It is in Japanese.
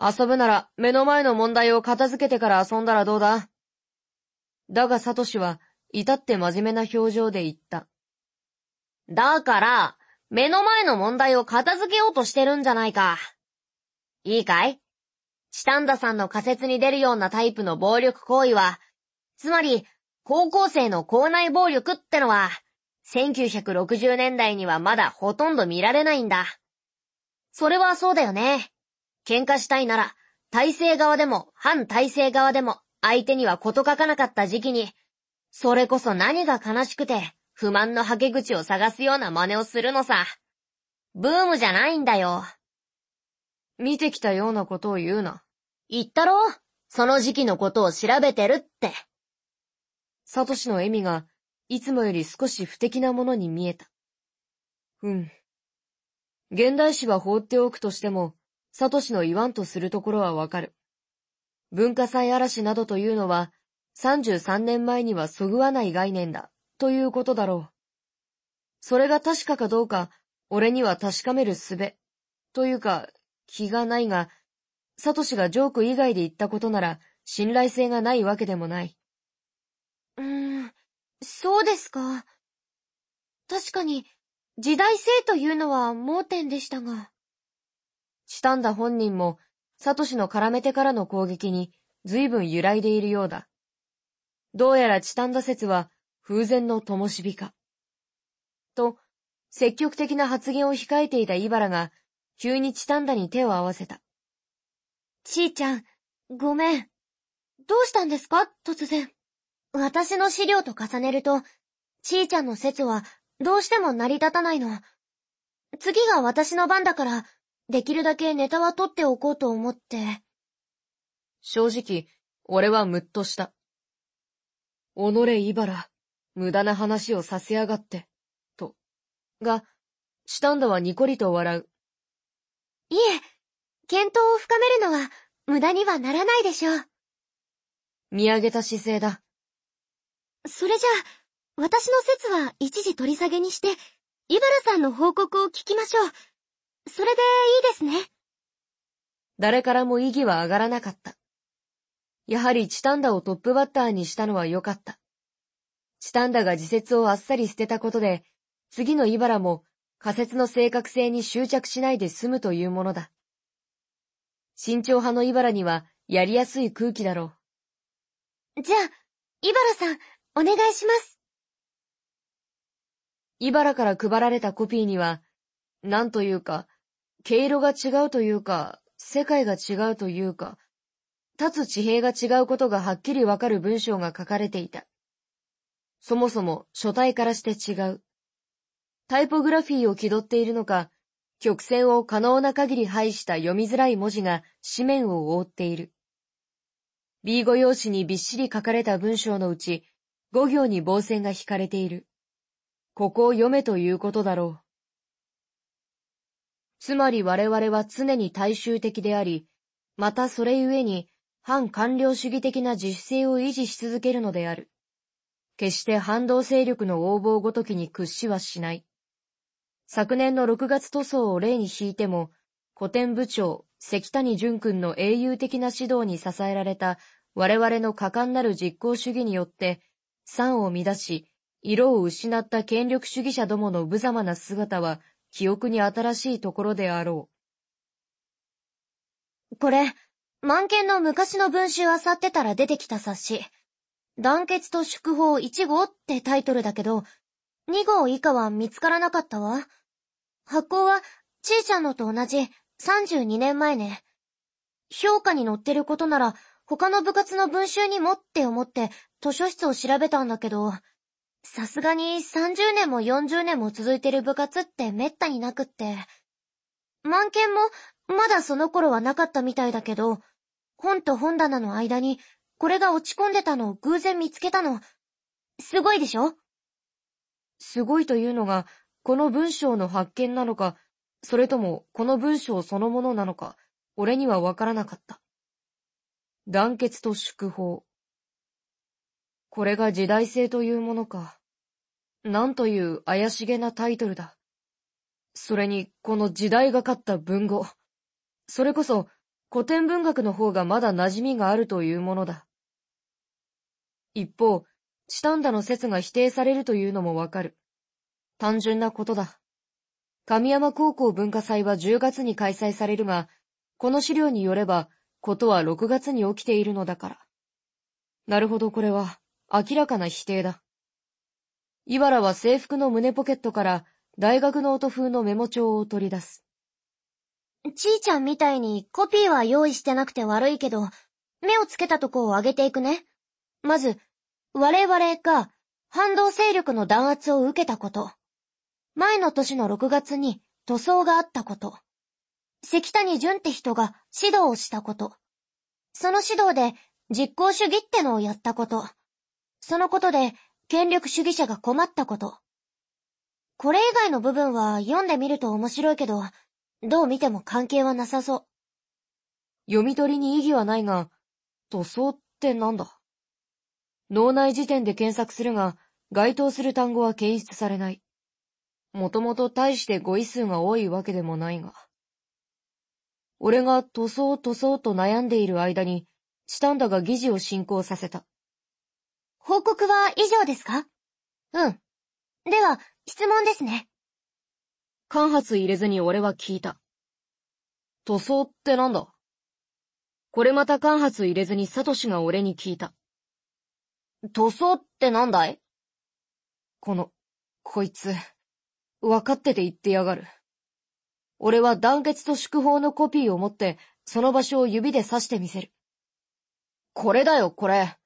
遊ぶなら目の前の問題を片付けてから遊んだらどうだ？だがサトシは至って真面目な表情で言った。だから、目の前の問題を片付けようとしてるんじゃないか。いいかい？チタンダさんの仮説に出るようなタイプの暴力行為は、つまり、高校生の校内暴力ってのは、1960年代にはまだほとんど見られないんだ。それはそうだよね。喧嘩したいなら、体制側でも反体制側でも相手にはこと書かなかった時期に、それこそ何が悲しくて不満のはけ口を探すような真似をするのさ。ブームじゃないんだよ。見てきたようなことを言うな。言ったろ？その時期のことを調べてるって。サトシの笑みが、いつもより少し不敵なものに見えた。うん。現代史は放っておくとしても、サトシの言わんとするところはわかる。文化祭嵐などというのは、33年前にはそぐわない概念だ、ということだろう。それが確かかどうか、俺には確かめる術、というか、気がないが、サトシがジョーク以外で言ったことなら、信頼性がないわけでもない。うーん、そうですか。確かに、時代性というのは盲点でしたが。チタンダ本人も、サトシの絡めてからの攻撃に随分揺らいでいるようだ。どうやらチタンダ説は風前の灯火か。と、積極的な発言を控えていたイバラが、急にチタンダに手を合わせた。ちーちゃん、ごめん。どうしたんですか？突然。私の資料と重ねると、ちーちゃんの説はどうしても成り立たないの。次が私の番だから、できるだけネタは取っておこうと思って。正直、俺はムッとした。おのれ、イバラ、無駄な話をさせやがって、と。が、シタンダはニコリと笑う。いえ、検討を深めるのは無駄にはならないでしょう。見上げた姿勢だ。それじゃあ、私の説は一時取り下げにして、イバラさんの報告を聞きましょう。それでいいですね。誰からも意義は上がらなかった。やはりチタンダをトップバッターにしたのは良かった。チタンダが自説をあっさり捨てたことで、次のイバラも仮説の正確性に執着しないで済むというものだ。慎重派のイバラにはやりやすい空気だろう。じゃあ、イバラさん、お願いします。イバラから配られたコピーには、なんというか、毛色が違うというか、世界が違うというか、立つ地平が違うことがはっきりわかる文章が書かれていた。そもそも書体からして違う。タイポグラフィーを気取っているのか、曲線を可能な限り配した読みづらい文字が紙面を覆っている。B 語用紙にびっしり書かれた文章のうち、5行に棒線が引かれている。ここを読めということだろう。つまり我々は常に大衆的であり、またそれゆえに反官僚主義的な自主性を維持し続けるのである。決して反動勢力の横暴ごときに屈しはしない。昨年の6月塗装を例に引いても、古典部長、関谷淳君の英雄的な指導に支えられた我々の果敢なる実行主義によって、賛を乱し、色を失った権力主義者どもの無様な姿は、記憶に新しいところであろう。これ、満見の昔の文集あさってたら出てきた冊子。団結と祝報1号ってタイトルだけど、2号以下は見つからなかったわ。発行は、ちいちゃんのと同じ32年前ね。評価に載ってることなら、他の部活の文集にもって思って図書室を調べたんだけど、さすがに30年も40年も続いてる部活ってめったになくって。満見もまだその頃はなかったみたいだけど、本と本棚の間にこれが落ち込んでたのを偶然見つけたの。すごいでしょ？すごいというのが、この文章の発見なのか、それともこの文章そのものなのか、俺にはわからなかった。団結と祝報。これが時代性というものか。なんという怪しげなタイトルだ。それに、この時代がかった文語。それこそ、古典文学の方がまだ馴染みがあるというものだ。一方、チタンダの説が否定されるというのもわかる。単純なことだ。神山高校文化祭は10月に開催されるが、この資料によれば、ことは6月に起きているのだから。なるほどこれは、明らかな否定だ。伊原は制服の胸ポケットから大学ノート風のメモ帳を取り出す。ちーちゃんみたいにコピーは用意してなくて悪いけど、目をつけたとこを上げていくね。まず、我々が反動勢力の弾圧を受けたこと。前の年の6月に塗装があったこと。関谷淳って人が指導をしたこと。その指導で実行主義ってのをやったこと。そのことで権力主義者が困ったこと。これ以外の部分は読んでみると面白いけど、どう見ても関係はなさそう。読み取りに意義はないが、塗装ってなんだ脳内辞典で検索するが、該当する単語は検出されない。もともと大して語彙数が多いわけでもないが。俺が塗装塗装と悩んでいる間に、チタンダが議事を進行させた。報告は以上ですか？うん。では、質問ですね。間髪入れずに俺は聞いた。塗装ってなんだ？これまた間髪入れずにサトシが俺に聞いた。塗装ってなんだい？この、こいつ、わかってて言ってやがる。俺は団結と祝砲のコピーを持って、その場所を指で指してみせる。これだよ、これ。